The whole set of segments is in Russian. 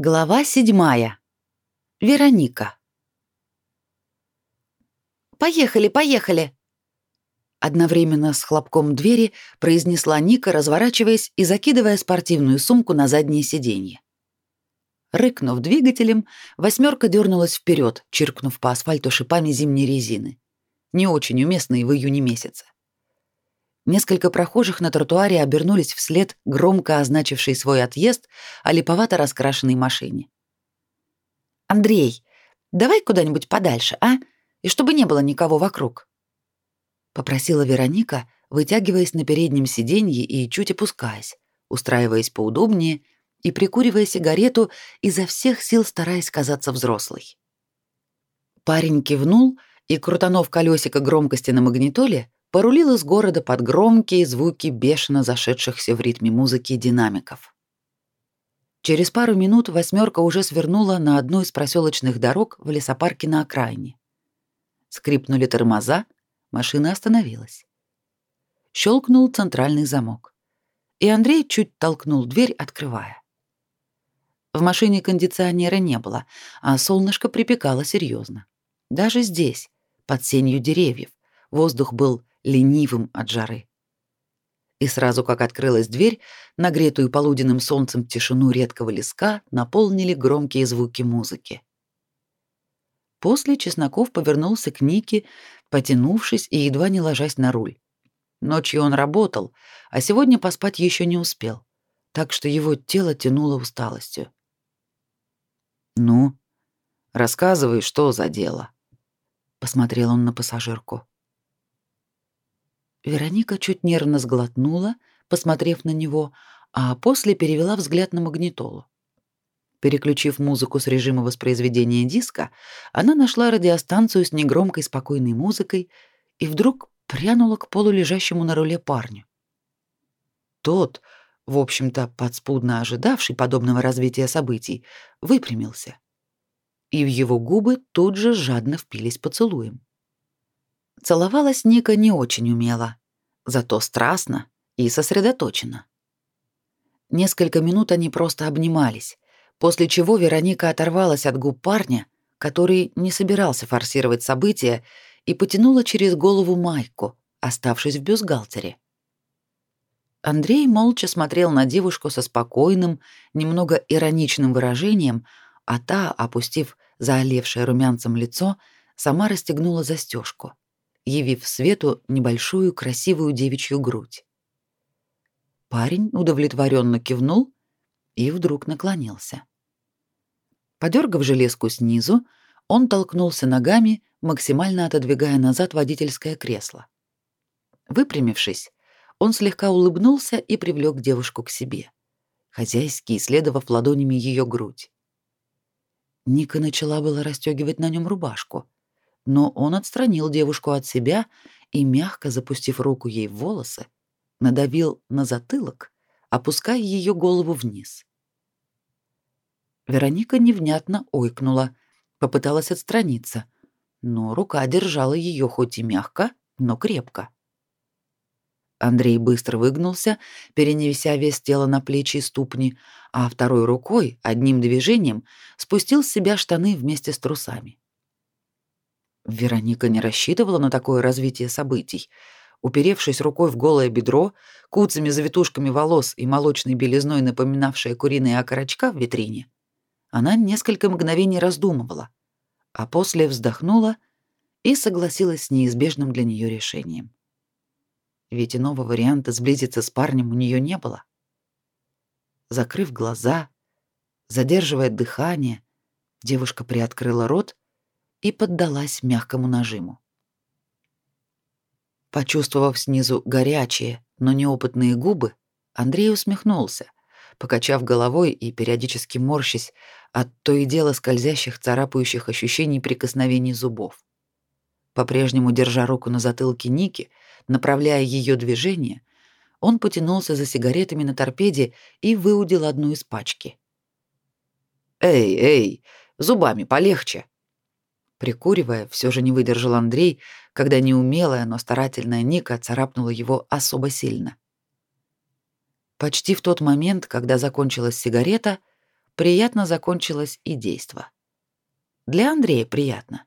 Глава седьмая. Вероника. «Поехали, поехали!» Одновременно с хлопком двери произнесла Ника, разворачиваясь и закидывая спортивную сумку на заднее сиденье. Рыкнув двигателем, восьмерка дернулась вперед, чиркнув по асфальту шипами зимней резины. Не очень уместной в июне месяце. Несколько прохожих на тротуаре обернулись вслед громко означившей свой отъезд о липовато раскрашенной машине. «Андрей, давай куда-нибудь подальше, а? И чтобы не было никого вокруг», — попросила Вероника, вытягиваясь на переднем сиденье и чуть опускаясь, устраиваясь поудобнее и прикуривая сигарету, изо всех сил стараясь казаться взрослой. Парень кивнул и, крутанув колесико громкости на магнитоле, порулил из города под громкие звуки бешено зашедшихся в ритме музыки динамиков. Через пару минут восьмерка уже свернула на одну из проселочных дорог в лесопарке на окраине. Скрипнули тормоза, машина остановилась. Щелкнул центральный замок. И Андрей чуть толкнул дверь, открывая. В машине кондиционера не было, а солнышко припекало серьезно. Даже здесь, под сенью деревьев, воздух был ленивым от жары. И сразу как открылась дверь, нагретую полуденным солнцем тишину редкого леска наполнили громкие звуки музыки. После Чесноков повернулся к Нике, потянувшись и едва не ложась на руль. Ночью он работал, а сегодня поспать еще не успел, так что его тело тянуло усталостью. «Ну, рассказывай, что за дело?» — посмотрел он на пассажирку. Вероника чуть нервно сглотнула, посмотрев на него, а после перевела взгляд на магнитолу. Переключив музыку с режима воспроизведения диска, она нашла радиостанцию с негромкой спокойной музыкой и вдруг прянула к полу лежащему на руле парню. Тот, в общем-то, подспудно ожидавший подобного развития событий, выпрямился. И в его губы тут же жадно впились поцелуем. Целовалась Ника не очень умело, зато страстно и сосредоточенно. Несколько минут они просто обнимались, после чего Вероника оторвалась от губ парня, который не собирался форсировать события, и потянула через голову майку, оставшись в бюстгальтере. Андрей молча смотрел на девушку со спокойным, немного ироничным выражением, а та, опустив заолевшее румянцем лицо, сама расстегнула застежку явив свету небольшую красивую девичью грудь. Парень удовлетворенно кивнул и вдруг наклонился. Подергав железку снизу, он толкнулся ногами, максимально отодвигая назад водительское кресло. Выпрямившись, он слегка улыбнулся и привлек девушку к себе, хозяйски исследовав ладонями ее грудь. Ника начала было расстегивать на нем рубашку, но он отстранил девушку от себя и, мягко запустив руку ей в волосы, надавил на затылок, опуская ее голову вниз. Вероника невнятно ойкнула, попыталась отстраниться, но рука держала ее хоть и мягко, но крепко. Андрей быстро выгнулся, перенеся вес тела на плечи и ступни, а второй рукой, одним движением, спустил с себя штаны вместе с трусами. Вероника не рассчитывала на такое развитие событий. Уперевшись рукой в голое бедро, куцами завитушками волос и молочной белизной, напоминавшая куриные окорочка в витрине, она несколько мгновений раздумывала, а после вздохнула и согласилась с неизбежным для нее решением. Ведь иного варианта сблизиться с парнем у нее не было. Закрыв глаза, задерживая дыхание, девушка приоткрыла рот и поддалась мягкому нажиму. Почувствовав снизу горячие, но неопытные губы, Андрей усмехнулся, покачав головой и периодически морщась от то и дело скользящих, царапающих ощущений прикосновений зубов. По-прежнему держа руку на затылке Ники, направляя ее движение, он потянулся за сигаретами на торпеде и выудил одну из пачки. «Эй, эй, зубами полегче!» Прикуривая, все же не выдержал Андрей, когда неумелая, но старательная Ника царапнула его особо сильно. Почти в тот момент, когда закончилась сигарета, приятно закончилось и действо. Для Андрея приятно.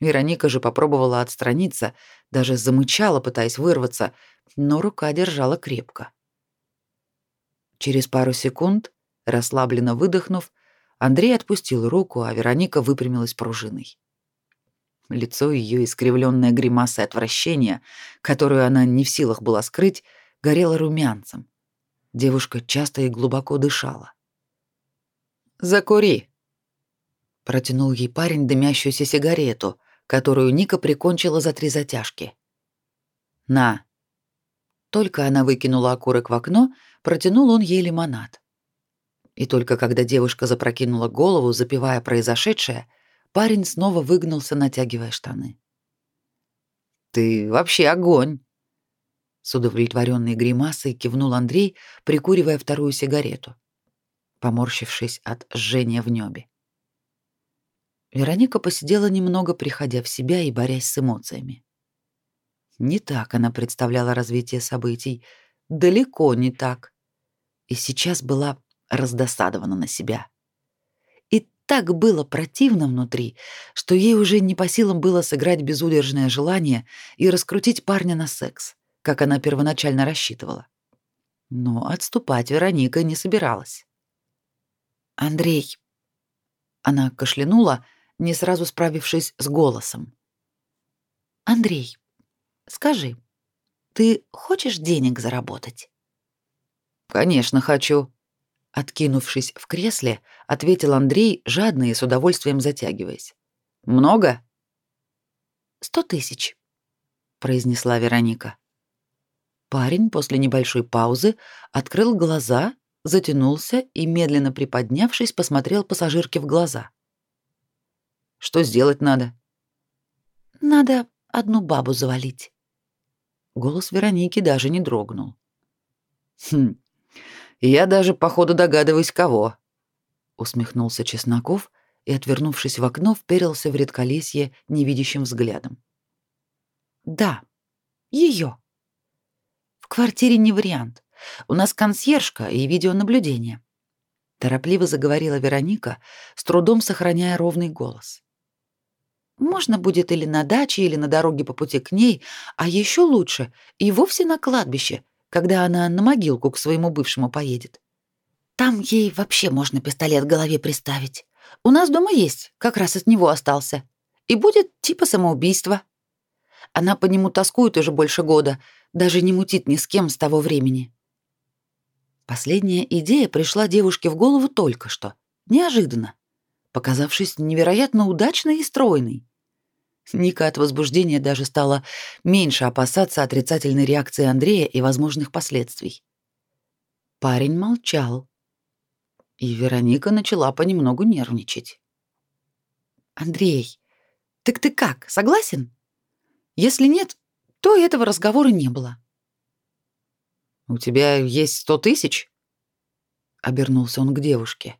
Вероника же попробовала отстраниться, даже замычала, пытаясь вырваться, но рука держала крепко. Через пару секунд, расслабленно выдохнув, Андрей отпустил руку, а Вероника выпрямилась пружиной. Лицо ее, искривленное гримасой отвращения, которую она не в силах была скрыть, горело румянцем. Девушка часто и глубоко дышала. «Закури!» Протянул ей парень дымящуюся сигарету, которую Ника прикончила за три затяжки. «На!» Только она выкинула окурок в окно, протянул он ей лимонад. И только когда девушка запрокинула голову, запивая произошедшее, парень снова выгнулся, натягивая штаны. «Ты вообще огонь!» С удовлетворенной гримасой кивнул Андрей, прикуривая вторую сигарету, поморщившись от жжения в небе. Вероника посидела немного, приходя в себя и борясь с эмоциями. Не так она представляла развитие событий, далеко не так. И сейчас была раздосадована на себя. Так было противно внутри, что ей уже не по силам было сыграть безудержное желание и раскрутить парня на секс, как она первоначально рассчитывала. Но отступать Вероника не собиралась. «Андрей...» Она кашлянула, не сразу справившись с голосом. «Андрей, скажи, ты хочешь денег заработать?» «Конечно хочу», Откинувшись в кресле, ответил Андрей, жадно и с удовольствием затягиваясь. «Много?» «Сто тысяч», — произнесла Вероника. Парень после небольшой паузы открыл глаза, затянулся и, медленно приподнявшись, посмотрел пассажирке в глаза. «Что сделать надо?» «Надо одну бабу завалить». Голос Вероники даже не дрогнул. «Хм, я даже походу догадываюсь, кого. Усмехнулся Чесноков и, отвернувшись в окно, вперился в редколесье невидящим взглядом. Да, ее. В квартире не вариант. У нас консьержка и видеонаблюдение. Торопливо заговорила Вероника, с трудом сохраняя ровный голос. Можно будет или на даче, или на дороге по пути к ней, а еще лучше и вовсе на кладбище, когда она на могилку к своему бывшему поедет. Там ей вообще можно пистолет к голове приставить. У нас дома есть, как раз от него остался. И будет типа самоубийство. Она по нему тоскует уже больше года, даже не мутит ни с кем с того времени. Последняя идея пришла девушке в голову только что, неожиданно, показавшись невероятно удачной и стройной. Ника от возбуждения даже стала меньше опасаться отрицательной реакции Андрея и возможных последствий. Парень молчал, и Вероника начала понемногу нервничать. «Андрей, так ты как, согласен? Если нет, то этого разговора не было». «У тебя есть сто тысяч?» — обернулся он к девушке.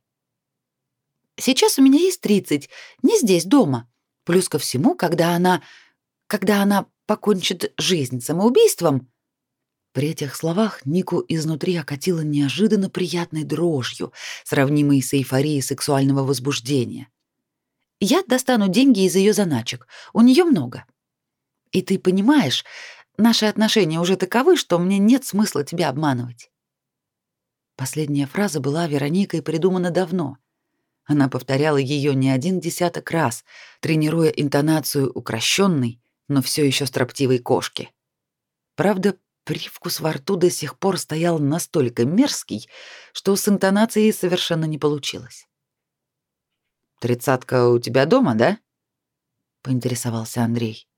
«Сейчас у меня есть тридцать, не здесь, дома. Плюс ко всему, когда она... когда она покончит жизнь самоубийством... При этих словах Нику изнутри окатило неожиданно приятной дрожью, сравнимой с эйфорией сексуального возбуждения. Я достану деньги из ее заначек. У нее много. И ты понимаешь, наши отношения уже таковы, что мне нет смысла тебя обманывать. Последняя фраза была Вероникой придумана давно, она повторяла ее не один десяток раз, тренируя интонацию укращенной, но все еще строптивой кошки. Правда, привкус во рту до сих пор стоял настолько мерзкий, что с интонацией совершенно не получилось. «Тридцатка у тебя дома, да?» — поинтересовался Андрей.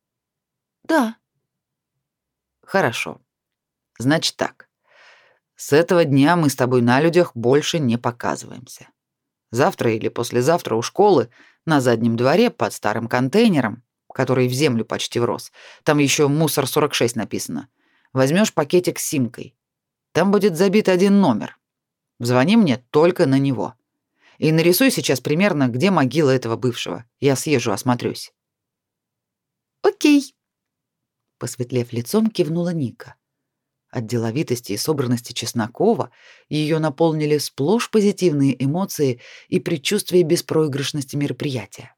«Да». «Хорошо. Значит так. С этого дня мы с тобой на людях больше не показываемся. Завтра или послезавтра у школы, на заднем дворе, под старым контейнером, который в землю почти врос. Там еще «Мусор 46» написано. Возьмешь пакетик с симкой. Там будет забит один номер. Звони мне только на него. И нарисуй сейчас примерно, где могила этого бывшего. Я съезжу, осмотрюсь. Окей. Посветлев лицом, кивнула Ника. От деловитости и собранности Чеснокова ее наполнили сплошь позитивные эмоции и предчувствие беспроигрышности мероприятия.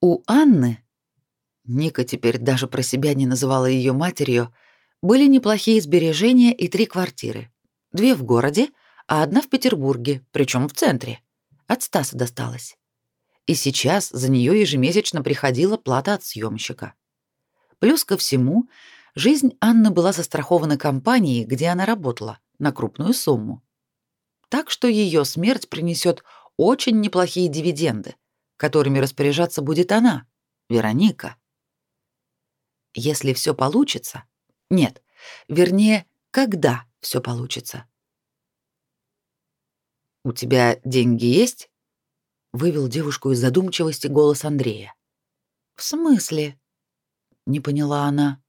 У Анны, Ника теперь даже про себя не называла ее матерью, были неплохие сбережения и три квартиры. Две в городе, а одна в Петербурге, причем в центре. От Стаса досталась. И сейчас за нее ежемесячно приходила плата от съемщика. Плюс ко всему, жизнь Анны была застрахована компанией, где она работала, на крупную сумму. Так что ее смерть принесет очень неплохие дивиденды, которыми распоряжаться будет она, Вероника. Если все получится... Нет, вернее, когда все получится. «У тебя деньги есть?» — вывел девушку из задумчивости голос Андрея. «В смысле?» — не поняла она.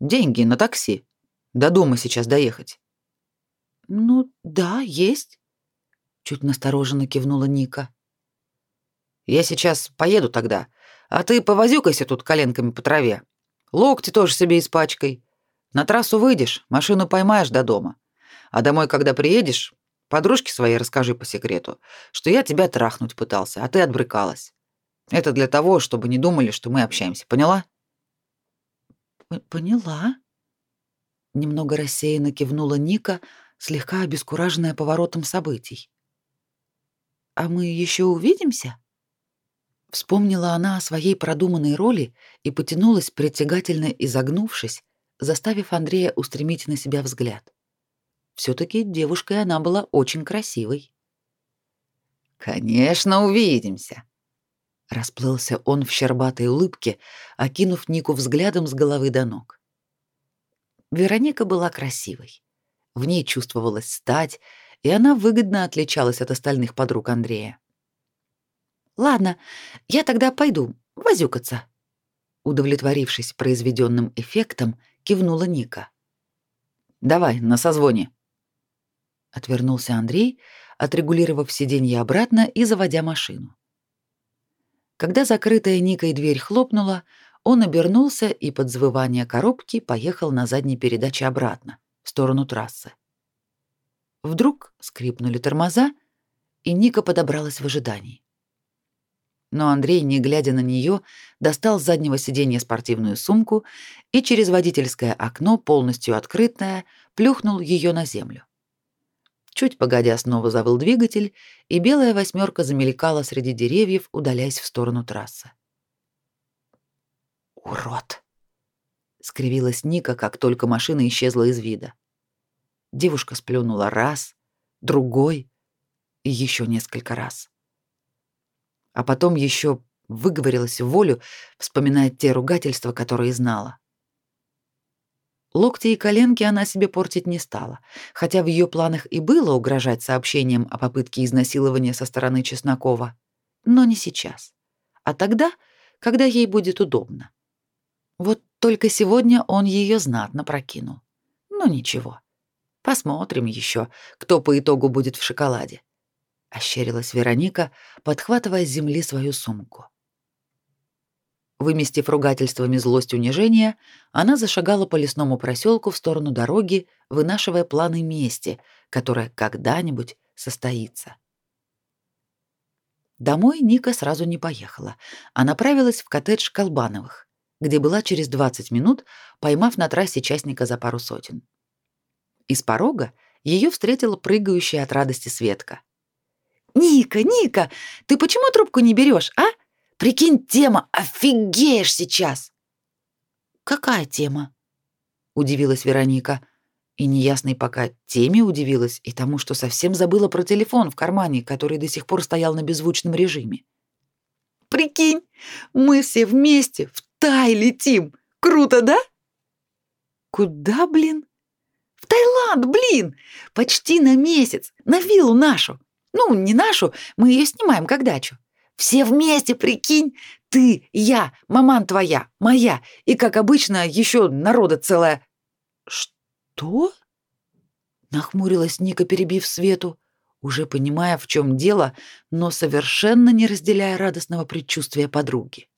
«Деньги на такси. До дома сейчас доехать». «Ну, да, есть», — чуть настороженно кивнула Ника. «Я сейчас поеду тогда, а ты повозюкайся тут коленками по траве. Локти тоже себе испачкай. На трассу выйдешь, машину поймаешь до дома. А домой, когда приедешь, Подружке своей расскажи по секрету, что я тебя трахнуть пытался, а ты отбрыкалась. Это для того, чтобы не думали, что мы общаемся. Поняла? Поняла. Немного рассеянно кивнула Ника, слегка обескураженная поворотом событий. А мы еще увидимся? Вспомнила она о своей продуманной роли и потянулась притягательно изогнувшись, заставив Андрея устремить на себя взгляд. Все-таки девушкой она была очень красивой. «Конечно, увидимся!» Расплылся он в щербатой улыбке, окинув Нику взглядом с головы до ног. Вероника была красивой. В ней чувствовалась стать, и она выгодно отличалась от остальных подруг Андрея. «Ладно, я тогда пойду возюкаться», удовлетворившись произведенным эффектом, кивнула Ника. «Давай, на созвоне», Отвернулся Андрей, отрегулировав сиденье обратно и заводя машину. Когда закрытая Никой дверь хлопнула, он обернулся и под завывание коробки поехал на задней передаче обратно, в сторону трассы. Вдруг скрипнули тормоза, и Ника подобралась в ожидании. Но Андрей, не глядя на нее, достал с заднего сиденья спортивную сумку и через водительское окно, полностью открытое, плюхнул ее на землю. Чуть погодя снова завыл двигатель, и белая восьмерка замелькала среди деревьев, удаляясь в сторону трассы. «Урод!» — скривилась Ника, как только машина исчезла из вида. Девушка сплюнула раз, другой и еще несколько раз. А потом еще выговорилась в волю, вспоминая те ругательства, которые знала. Локти и коленки она себе портить не стала, хотя в ее планах и было угрожать сообщением о попытке изнасилования со стороны Чеснокова. Но не сейчас. А тогда, когда ей будет удобно. Вот только сегодня он ее знатно прокинул. Ну ничего. Посмотрим еще, кто по итогу будет в шоколаде. Ощерилась Вероника, подхватывая с земли свою сумку. Выместив ругательствами злость унижения, она зашагала по лесному проселку в сторону дороги, вынашивая планы мести, которая когда-нибудь состоится. Домой Ника сразу не поехала, а направилась в коттедж Колбановых, где была через 20 минут, поймав на трассе частника за пару сотен. Из порога ее встретила прыгающая от радости Светка. «Ника, Ника, ты почему трубку не берешь, а? Прикинь, тема, офигеешь сейчас!» «Какая тема?» — удивилась Вероника. И неясной пока теме удивилась и тому, что совсем забыла про телефон в кармане, который до сих пор стоял на беззвучном режиме. «Прикинь, мы все вместе в Тай летим! Круто, да?» «Куда, блин?» «В Таиланд, блин! Почти на месяц, на виллу нашу. Ну, не нашу, мы ее снимаем как дачу. Все вместе, прикинь! Ты, я, маман твоя, моя, и, как обычно, еще народа целая. Что? Нахмурилась Ника, перебив Свету, уже понимая, в чем дело, но совершенно не разделяя радостного предчувствия подруги.